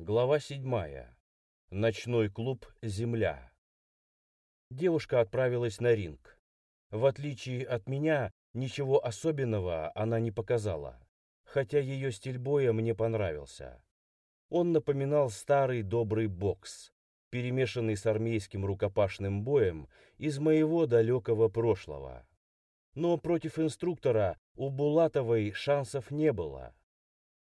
Глава седьмая. Ночной клуб «Земля». Девушка отправилась на ринг. В отличие от меня, ничего особенного она не показала, хотя ее стиль боя мне понравился. Он напоминал старый добрый бокс, перемешанный с армейским рукопашным боем из моего далекого прошлого. Но против инструктора у Булатовой шансов не было.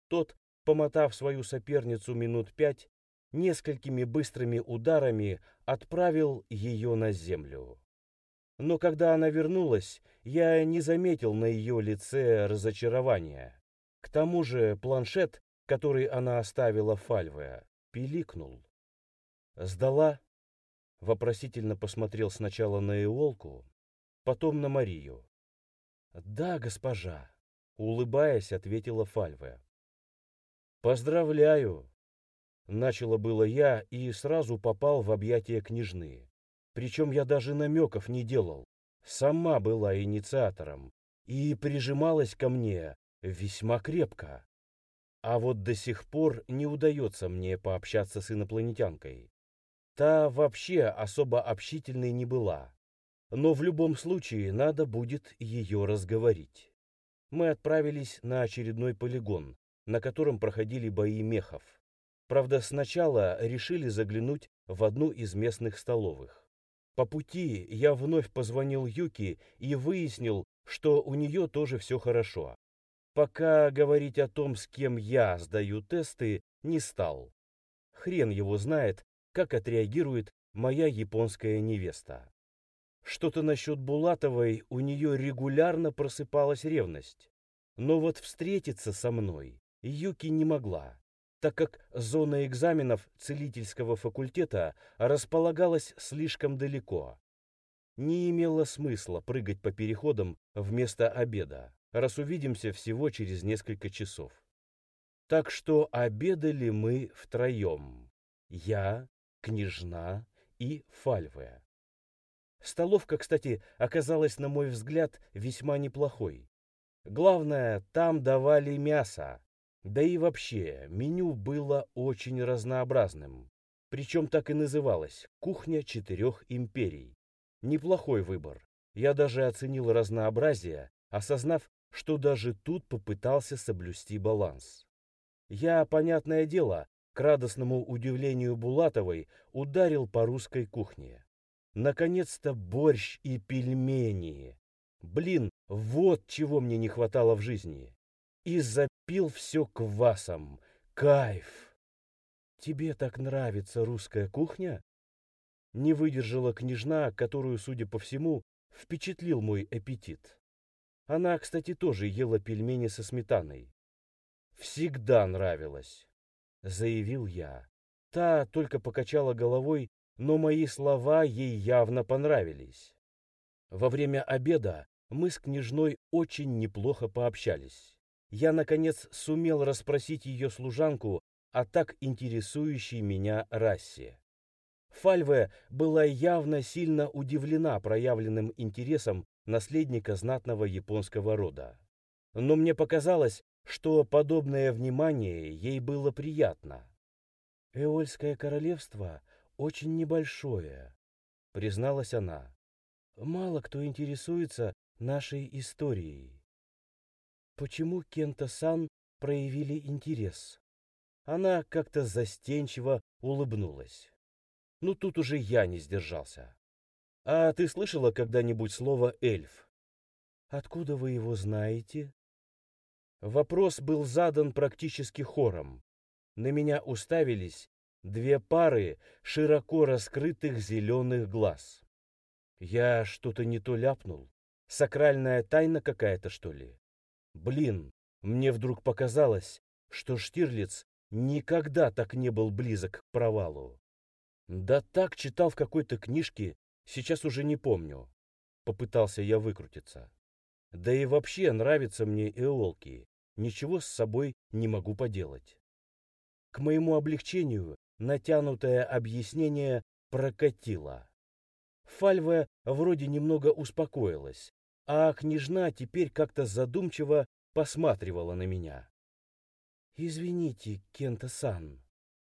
Тот помотав свою соперницу минут пять, несколькими быстрыми ударами отправил ее на землю. Но когда она вернулась, я не заметил на ее лице разочарования. К тому же планшет, который она оставила Фальве, пиликнул. «Сдала?» Вопросительно посмотрел сначала на Иолку, потом на Марию. «Да, госпожа», — улыбаясь, ответила Фальве. «Поздравляю!» Начало было я и сразу попал в объятия княжны. Причем я даже намеков не делал. Сама была инициатором и прижималась ко мне весьма крепко. А вот до сих пор не удается мне пообщаться с инопланетянкой. Та вообще особо общительной не была. Но в любом случае надо будет ее разговорить. Мы отправились на очередной полигон, на котором проходили бои мехов. Правда, сначала решили заглянуть в одну из местных столовых. По пути я вновь позвонил Юки и выяснил, что у нее тоже все хорошо. Пока говорить о том, с кем я сдаю тесты, не стал. Хрен его знает, как отреагирует моя японская невеста. Что-то насчет Булатовой у нее регулярно просыпалась ревность. Но вот встретиться со мной Юки не могла, так как зона экзаменов целительского факультета располагалась слишком далеко. Не имело смысла прыгать по переходам вместо обеда, раз увидимся всего через несколько часов. Так что обедали мы втроем. Я, княжна и Фальве. Столовка, кстати, оказалась, на мой взгляд, весьма неплохой. Главное, там давали мясо, да и вообще, меню было очень разнообразным. Причем так и называлось «Кухня четырех империй». Неплохой выбор. Я даже оценил разнообразие, осознав, что даже тут попытался соблюсти баланс. Я, понятное дело, к радостному удивлению Булатовой, ударил по русской кухне. Наконец-то борщ и пельмени. Блин, вот чего мне не хватало в жизни и запил все квасом. Кайф! Тебе так нравится русская кухня? Не выдержала княжна, которую, судя по всему, впечатлил мой аппетит. Она, кстати, тоже ела пельмени со сметаной. «Всегда нравилось», — заявил я. Та только покачала головой, но мои слова ей явно понравились. Во время обеда мы с княжной очень неплохо пообщались я, наконец, сумел расспросить ее служанку о так интересующей меня расе. Фальве была явно сильно удивлена проявленным интересом наследника знатного японского рода. Но мне показалось, что подобное внимание ей было приятно. «Эольское королевство очень небольшое», — призналась она. «Мало кто интересуется нашей историей. Почему Кента-сан проявили интерес? Она как-то застенчиво улыбнулась. Ну тут уже я не сдержался. А ты слышала когда-нибудь слово «эльф»? Откуда вы его знаете? Вопрос был задан практически хором. На меня уставились две пары широко раскрытых зеленых глаз. Я что-то не то ляпнул. Сакральная тайна какая-то, что ли? Блин, мне вдруг показалось, что Штирлиц никогда так не был близок к провалу. Да так читал в какой-то книжке, сейчас уже не помню. Попытался я выкрутиться. Да и вообще нравятся мне эолки, ничего с собой не могу поделать. К моему облегчению натянутое объяснение прокатило. Фальва вроде немного успокоилась, а княжна теперь как-то задумчиво посматривала на меня. «Извините, Кента-сан»,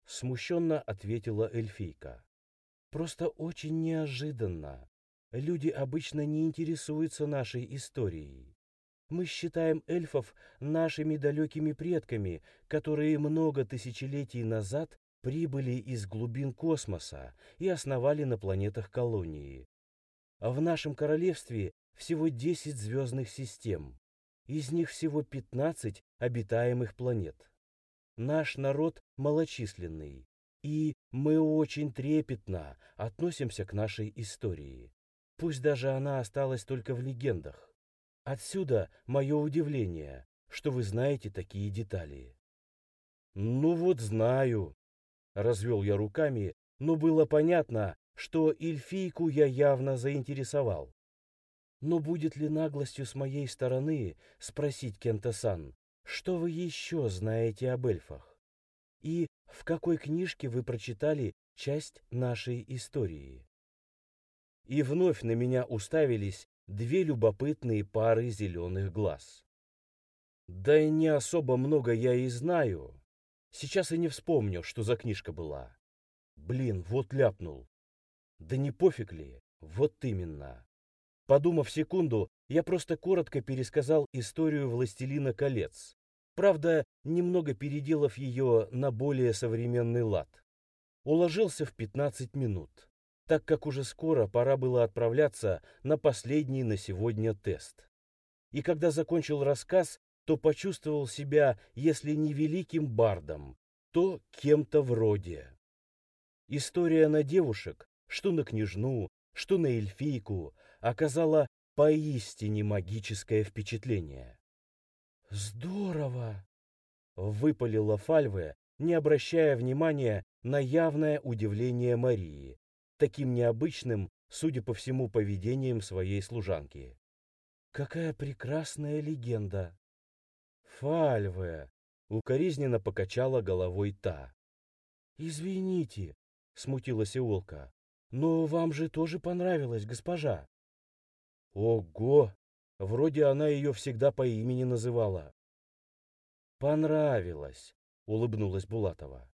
Смущенно ответила эльфийка. Просто очень неожиданно. Люди обычно не интересуются нашей историей. Мы считаем эльфов нашими далекими предками, которые много тысячелетий назад прибыли из глубин космоса и основали на планетах колонии. В нашем королевстве всего 10 звездных систем. Из них всего 15 обитаемых планет. Наш народ малочисленный, и мы очень трепетно относимся к нашей истории. Пусть даже она осталась только в легендах. Отсюда мое удивление, что вы знаете такие детали. Ну вот знаю, развел я руками, но было понятно, что эльфийку я явно заинтересовал. Но будет ли наглостью с моей стороны спросить Кента-сан, что вы еще знаете об эльфах? И в какой книжке вы прочитали часть нашей истории? И вновь на меня уставились две любопытные пары зеленых глаз. Да и не особо много я и знаю. Сейчас и не вспомню, что за книжка была. Блин, вот ляпнул. Да не пофиг ли? Вот именно. Подумав секунду, я просто коротко пересказал историю «Властелина колец». Правда, немного переделав ее на более современный лад. Уложился в 15 минут, так как уже скоро пора было отправляться на последний на сегодня тест. И когда закончил рассказ, то почувствовал себя, если не великим бардом, то кем-то вроде. История на девушек, что на княжну, что на эльфийку, оказала поистине магическое впечатление. «Здорово!» — выпалила Фальве, не обращая внимания на явное удивление Марии, таким необычным, судя по всему, поведением своей служанки. «Какая прекрасная легенда!» «Фальве!» — укоризненно покачала головой та. «Извините!» — смутилась Иолка. «Но вам же тоже понравилось, госпожа!» Ого! Вроде она ее всегда по имени называла. Понравилось, улыбнулась Булатова.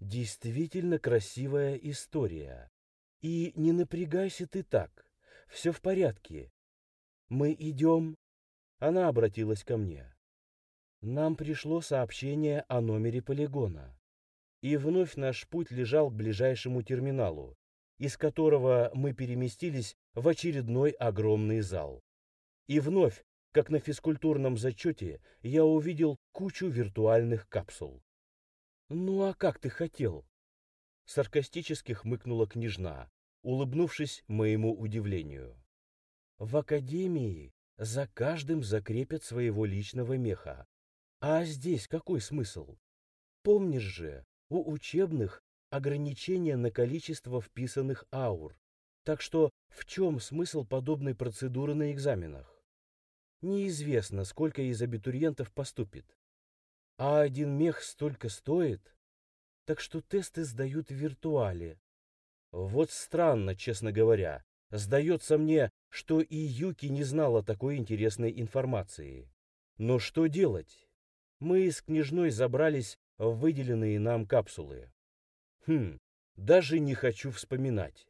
Действительно красивая история. И не напрягайся ты так. Все в порядке. Мы идем. Она обратилась ко мне. Нам пришло сообщение о номере полигона. И вновь наш путь лежал к ближайшему терминалу, из которого мы переместились в очередной огромный зал. И вновь, как на физкультурном зачете, я увидел кучу виртуальных капсул. «Ну а как ты хотел?» Саркастически хмыкнула княжна, улыбнувшись моему удивлению. «В академии за каждым закрепят своего личного меха. А здесь какой смысл? Помнишь же, у учебных ограничения на количество вписанных аур. Так что в чем смысл подобной процедуры на экзаменах? Неизвестно, сколько из абитуриентов поступит. А один мех столько стоит. Так что тесты сдают в виртуале. Вот странно, честно говоря. Сдается мне, что и Юки не знала такой интересной информации. Но что делать? Мы с княжной забрались в выделенные нам капсулы. Хм, даже не хочу вспоминать.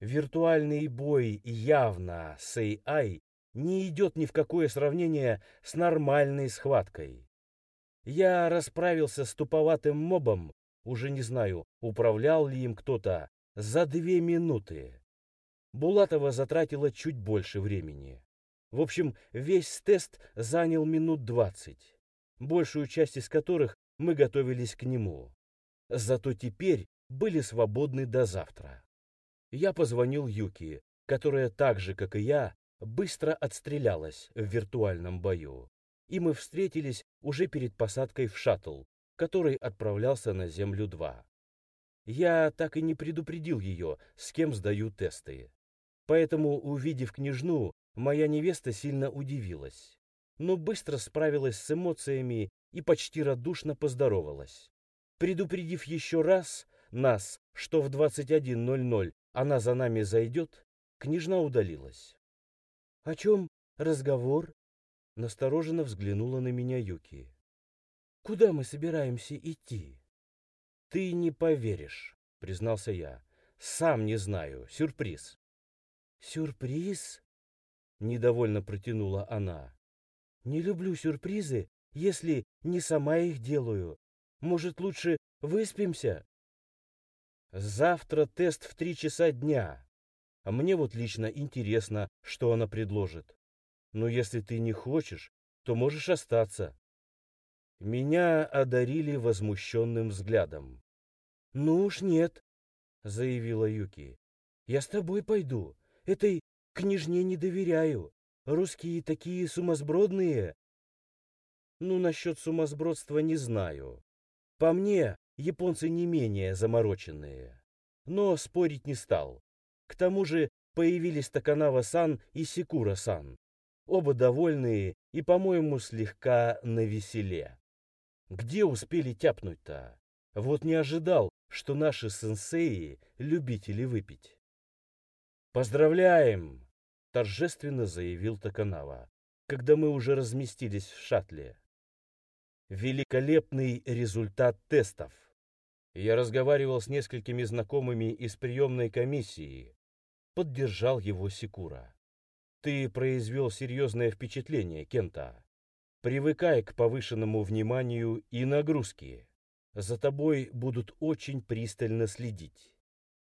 Виртуальный бой явно с AI не идет ни в какое сравнение с нормальной схваткой. Я расправился с туповатым мобом, уже не знаю, управлял ли им кто-то, за две минуты. Булатова затратила чуть больше времени. В общем, весь тест занял минут двадцать, большую часть из которых мы готовились к нему. Зато теперь были свободны до завтра. Я позвонил Юки, которая так же, как и я, быстро отстрелялась в виртуальном бою. И мы встретились уже перед посадкой в шаттл, который отправлялся на Землю-2. Я так и не предупредил ее, с кем сдаю тесты. Поэтому, увидев княжну, моя невеста сильно удивилась, но быстро справилась с эмоциями и почти радушно поздоровалась. Предупредив еще раз нас, что в 21.00 она за нами зайдет, княжна удалилась. — О чем разговор? — настороженно взглянула на меня Юки. — Куда мы собираемся идти? Ты не поверишь, признался я. Сам не знаю, сюрприз. Сюрприз? Недовольно протянула она. Не люблю сюрпризы, если не сама их делаю. Может, лучше выспимся? Завтра тест в три часа дня. Мне вот лично интересно, что она предложит. Но если ты не хочешь, то можешь остаться. Меня одарили возмущенным взглядом. «Ну уж нет», — заявила Юки. «Я с тобой пойду. Этой княжне не доверяю. Русские такие сумасбродные». «Ну, насчет сумасбродства не знаю. По мне, японцы не менее замороченные. Но спорить не стал. К тому же появились Таканава-сан и Секура-сан. Оба довольные и, по-моему, слегка навеселе. Где успели тяпнуть-то? Вот не ожидал, что наши сенсеи — любители выпить. «Поздравляем!» — торжественно заявил Таканава, когда мы уже разместились в шаттле. Великолепный результат тестов. Я разговаривал с несколькими знакомыми из приемной комиссии. Поддержал его Секура. Ты произвел серьезное впечатление, Кента. Привыкай к повышенному вниманию и нагрузке. За тобой будут очень пристально следить.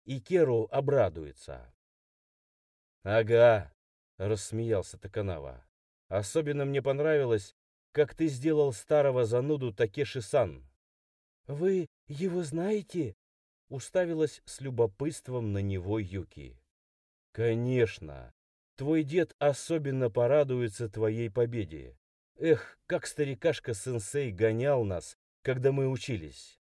И Керу обрадуется. Ага, рассмеялся Таканава. Особенно мне понравилось, как ты сделал старого зануду Такеши-сан. Вы его знаете? Уставилась с любопытством на него Юки. Конечно. Твой дед особенно порадуется твоей победе. Эх, как старикашка-сенсей гонял нас, когда мы учились.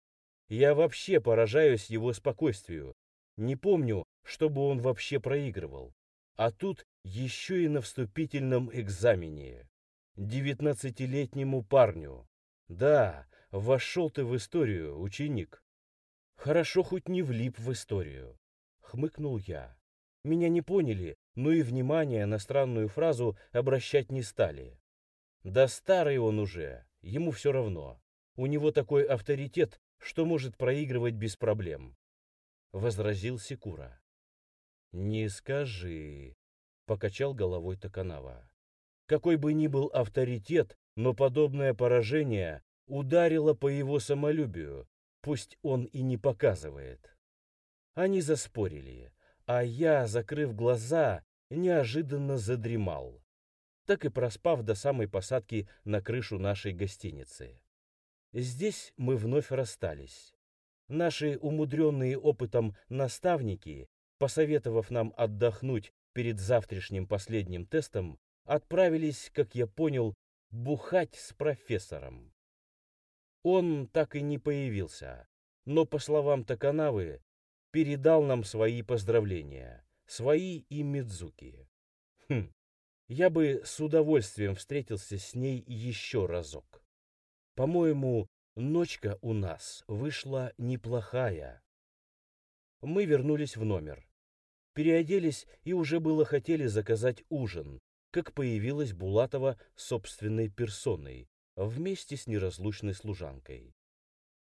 Я вообще поражаюсь его спокойствию. Не помню, чтобы он вообще проигрывал. А тут еще и на вступительном экзамене. Девятнадцатилетнему парню. Да, вошел ты в историю, ученик. Хорошо хоть не влип в историю. Хмыкнул я. Меня не поняли, но и внимание на странную фразу обращать не стали. Да старый он уже, ему все равно. У него такой авторитет, что может проигрывать без проблем. Возразил Секура. Не скажи, покачал головой Токанава. Какой бы ни был авторитет, но подобное поражение ударило по его самолюбию, пусть он и не показывает. Они заспорили, а я, закрыв глаза, неожиданно задремал так и проспав до самой посадки на крышу нашей гостиницы. Здесь мы вновь расстались. Наши умудренные опытом наставники, посоветовав нам отдохнуть перед завтрашним последним тестом, отправились, как я понял, бухать с профессором. Он так и не появился, но, по словам Таканавы, передал нам свои поздравления, свои и Мидзуки. Хм, я бы с удовольствием встретился с ней еще разок. По-моему, ночка у нас вышла неплохая. Мы вернулись в номер. Переоделись и уже было хотели заказать ужин, как появилась Булатова собственной персоной, вместе с неразлучной служанкой.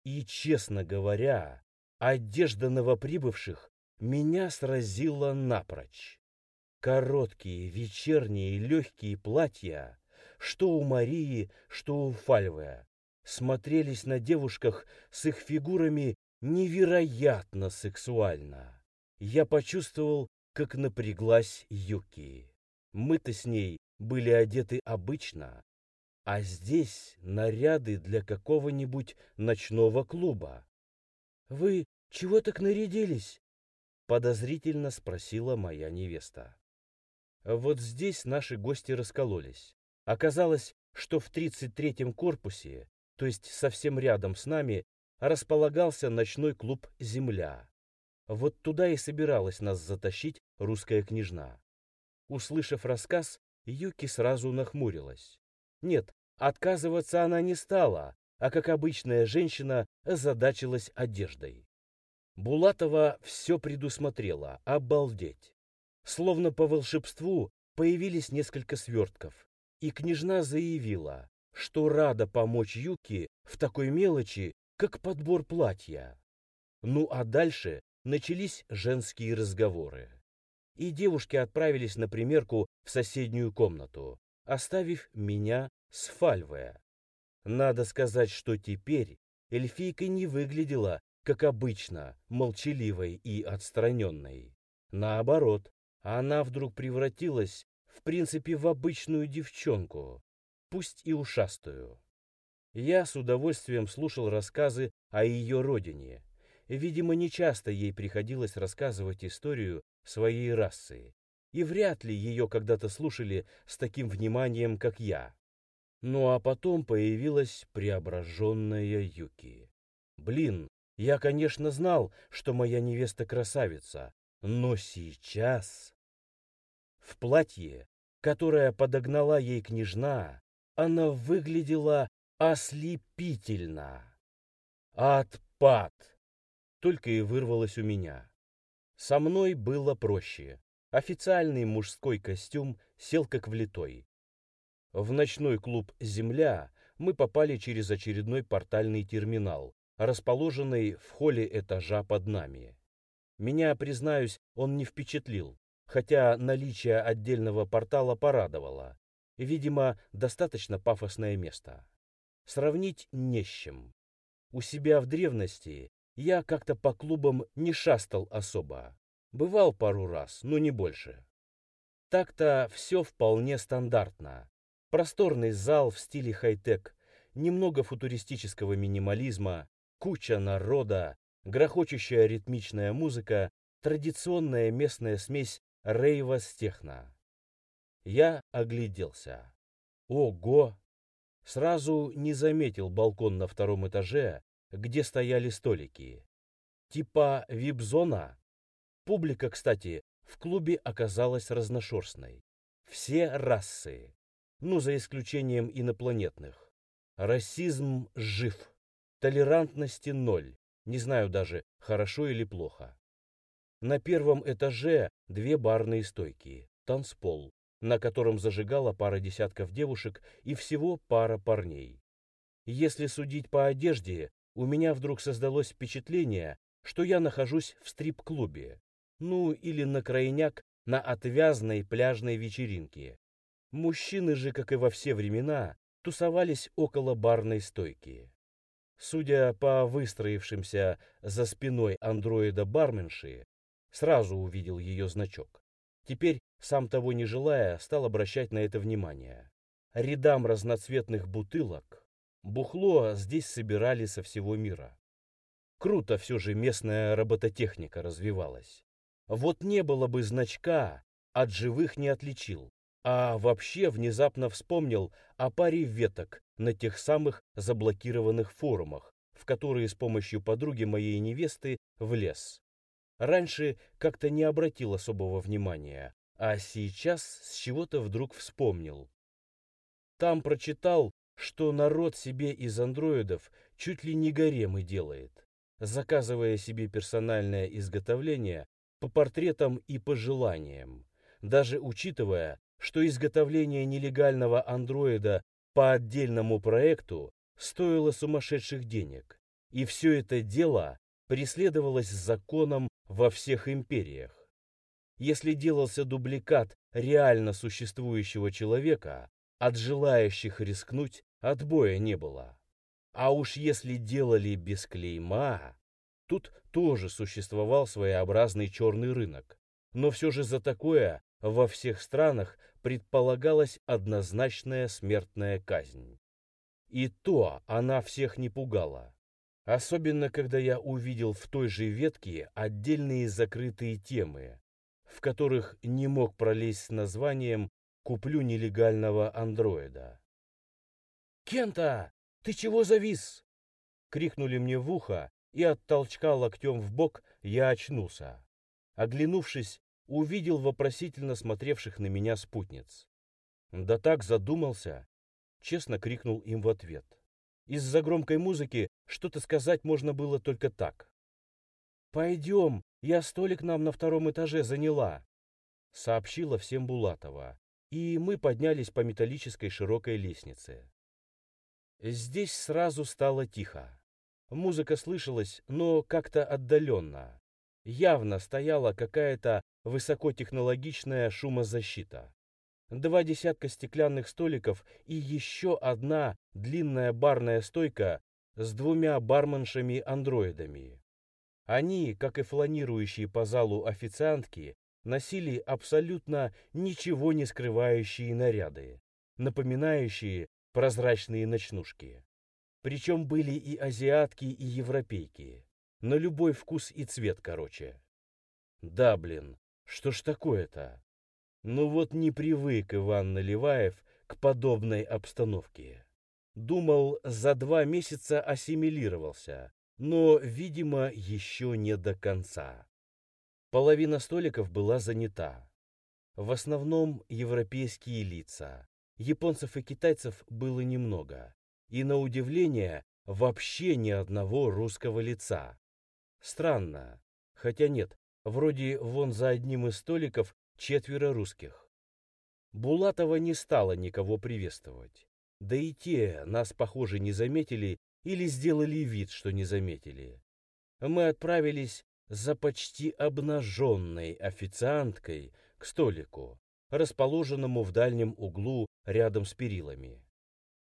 И, честно говоря, одежда новоприбывших меня сразила напрочь. Короткие, вечерние, легкие платья, что у Марии, что у Фальве, смотрелись на девушках с их фигурами невероятно сексуально. Я почувствовал, как напряглась Юки. Мы-то с ней были одеты обычно, а здесь наряды для какого-нибудь ночного клуба. «Вы чего так нарядились?» — подозрительно спросила моя невеста. Вот здесь наши гости раскололись. Оказалось, что в 33-м корпусе, то есть совсем рядом с нами, располагался ночной клуб «Земля». Вот туда и собиралась нас затащить русская княжна. Услышав рассказ, Юки сразу нахмурилась. Нет, отказываться она не стала, а как обычная женщина озадачилась одеждой. Булатова все предусмотрела, обалдеть. Словно по волшебству появились несколько свертков, и княжна заявила, что рада помочь Юки в такой мелочи, как подбор платья. Ну а дальше начались женские разговоры. И девушки отправились на примерку в соседнюю комнату, оставив меня с Фальве. Надо сказать, что теперь эльфийка не выглядела, как обычно, молчаливой и отстраненной. Наоборот, она вдруг превратилась, в принципе, в обычную девчонку, пусть и ушастую. Я с удовольствием слушал рассказы о ее родине. Видимо, нечасто ей приходилось рассказывать историю своей расы, и вряд ли ее когда-то слушали с таким вниманием, как я. Ну а потом появилась преображенная Юки. Блин, я, конечно, знал, что моя невеста красавица, но сейчас... В платье, которое подогнала ей княжна, она выглядела ослепительно. Отпад! Только и вырвалось у меня. Со мной было проще. Официальный мужской костюм сел как влитой. В ночной клуб «Земля» мы попали через очередной портальный терминал, расположенный в холле этажа под нами. Меня, признаюсь, он не впечатлил, хотя наличие отдельного портала порадовало. Видимо, достаточно пафосное место. Сравнить не с чем. У себя в древности я как-то по клубам не шастал особо. Бывал пару раз, но не больше. Так-то все вполне стандартно. Просторный зал в стиле хай-тек, немного футуристического минимализма, куча народа, грохочущая ритмичная музыка, традиционная местная смесь рейва с техно. Я огляделся. Ого! Сразу не заметил балкон на втором этаже, где стояли столики. Типа вип-зона. Публика, кстати, в клубе оказалась разношерстной. Все расы. Ну, за исключением инопланетных. Расизм жив. Толерантности ноль. Не знаю даже, хорошо или плохо. На первом этаже две барные стойки, танцпол, на котором зажигала пара десятков девушек и всего пара парней. Если судить по одежде, у меня вдруг создалось впечатление, что я нахожусь в стрип-клубе, ну или на крайняк на отвязной пляжной вечеринке. Мужчины же, как и во все времена, тусовались около барной стойки. Судя по выстроившимся за спиной андроида-барменши, сразу увидел ее значок. Теперь, сам того не желая, стал обращать на это внимание. Рядам разноцветных бутылок Бухло здесь собирали со всего мира. Круто все же местная робототехника развивалась. Вот не было бы значка, от живых не отличил. А вообще внезапно вспомнил о паре веток на тех самых заблокированных форумах, в которые с помощью подруги моей невесты влез. Раньше как-то не обратил особого внимания, а сейчас с чего-то вдруг вспомнил. Там прочитал, что народ себе из андроидов чуть ли не гаремы делает, заказывая себе персональное изготовление по портретам и пожеланиям, даже учитывая, что изготовление нелегального андроида по отдельному проекту стоило сумасшедших денег, и все это дело преследовалось законом во всех империях. Если делался дубликат реально существующего человека, от желающих рискнуть отбоя не было. А уж если делали без клейма, тут тоже существовал своеобразный черный рынок. Но все же за такое во всех странах предполагалась однозначная смертная казнь. И то она всех не пугала. Особенно, когда я увидел в той же ветке отдельные закрытые темы, в которых не мог пролезть с названием куплю нелегального андроида. «Кента, ты чего завис?» Крикнули мне в ухо, и от толчка локтем в бок я очнулся. Оглянувшись, увидел вопросительно смотревших на меня спутниц. Да так задумался, честно крикнул им в ответ. Из-за громкой музыки что-то сказать можно было только так. «Пойдем, я столик нам на втором этаже заняла», сообщила всем Булатова и мы поднялись по металлической широкой лестнице. Здесь сразу стало тихо. Музыка слышалась, но как-то отдаленно. Явно стояла какая-то высокотехнологичная шумозащита. Два десятка стеклянных столиков и еще одна длинная барная стойка с двумя барменшами-андроидами. Они, как и фланирующие по залу официантки, носили абсолютно ничего не скрывающие наряды, напоминающие прозрачные ночнушки. Причем были и азиатки, и европейки. На любой вкус и цвет, короче. Да, блин, что ж такое-то? Ну вот не привык Иван Наливаев к подобной обстановке. Думал, за два месяца ассимилировался, но, видимо, еще не до конца. Половина столиков была занята. В основном европейские лица. Японцев и китайцев было немного. И, на удивление, вообще ни одного русского лица. Странно. Хотя нет, вроде вон за одним из столиков четверо русских. Булатова не стала никого приветствовать. Да и те нас, похоже, не заметили или сделали вид, что не заметили. Мы отправились за почти обнаженной официанткой к столику, расположенному в дальнем углу рядом с перилами.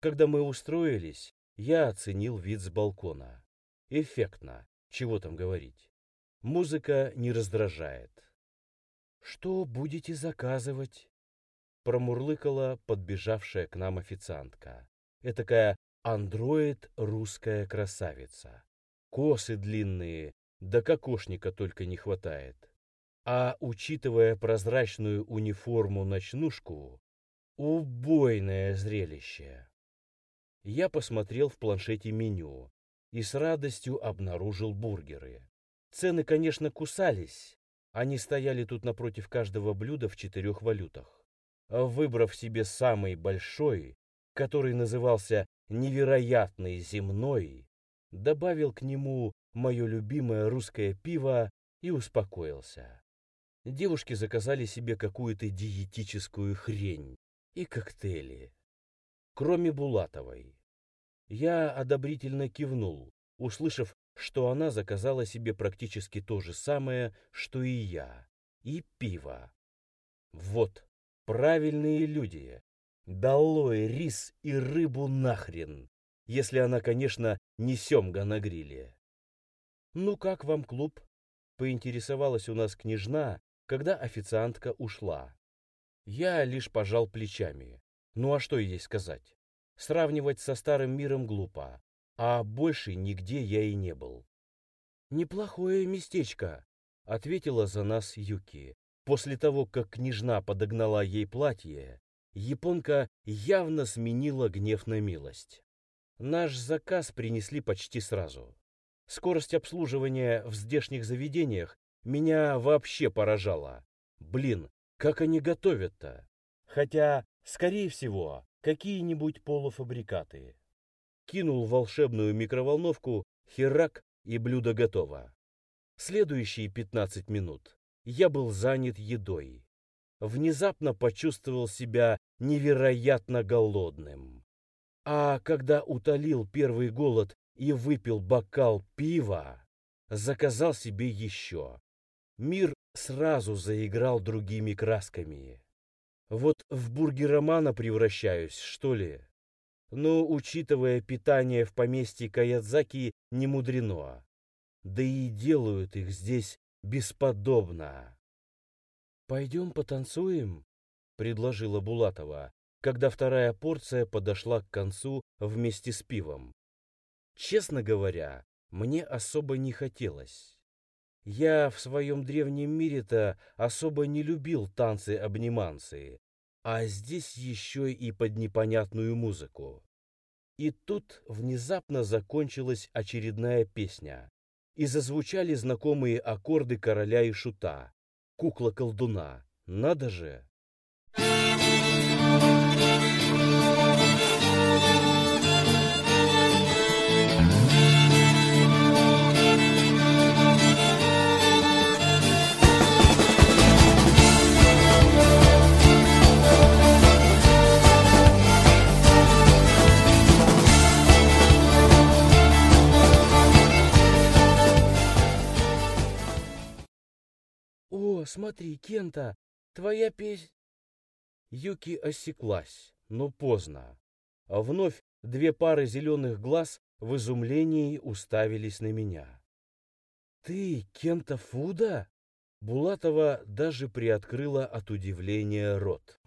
Когда мы устроились, я оценил вид с балкона. Эффектно, чего там говорить. Музыка не раздражает. «Что будете заказывать?» Промурлыкала подбежавшая к нам официантка. Этакая андроид русская красавица. Косы длинные, да кокошника только не хватает. А учитывая прозрачную униформу-ночнушку, убойное зрелище. Я посмотрел в планшете меню и с радостью обнаружил бургеры. Цены, конечно, кусались. Они стояли тут напротив каждого блюда в четырех валютах. Выбрав себе самый большой, который назывался «Невероятный земной», добавил к нему мое любимое русское пиво и успокоился. Девушки заказали себе какую-то диетическую хрень и коктейли, кроме Булатовой. Я одобрительно кивнул, услышав что она заказала себе практически то же самое, что и я, и пиво. Вот, правильные люди. Долой рис и рыбу нахрен, если она, конечно, не семга на гриле. «Ну как вам клуб?» — поинтересовалась у нас княжна, когда официантка ушла. Я лишь пожал плечами. Ну а что ей сказать? Сравнивать со старым миром глупо а больше нигде я и не был. «Неплохое местечко», — ответила за нас Юки. После того, как княжна подогнала ей платье, японка явно сменила гнев на милость. Наш заказ принесли почти сразу. Скорость обслуживания в здешних заведениях меня вообще поражала. Блин, как они готовят-то? Хотя, скорее всего, какие-нибудь полуфабрикаты кинул волшебную микроволновку, херак, и блюдо готово. Следующие 15 минут я был занят едой. Внезапно почувствовал себя невероятно голодным. А когда утолил первый голод и выпил бокал пива, заказал себе еще. Мир сразу заиграл другими красками. Вот в бургеромана превращаюсь, что ли? но, учитывая питание в поместье Каядзаки, не мудрено. Да и делают их здесь бесподобно. «Пойдем потанцуем?» — предложила Булатова, когда вторая порция подошла к концу вместе с пивом. Честно говоря, мне особо не хотелось. Я в своем древнем мире-то особо не любил танцы-обниманцы, а здесь еще и под непонятную музыку. И тут внезапно закончилась очередная песня, и зазвучали знакомые аккорды короля и шута, кукла-колдуна. Надо же! «О, смотри, Кента, твоя песнь...» Юки осеклась, но поздно. А вновь две пары зеленых глаз в изумлении уставились на меня. «Ты Кента Фуда?» Булатова даже приоткрыла от удивления рот.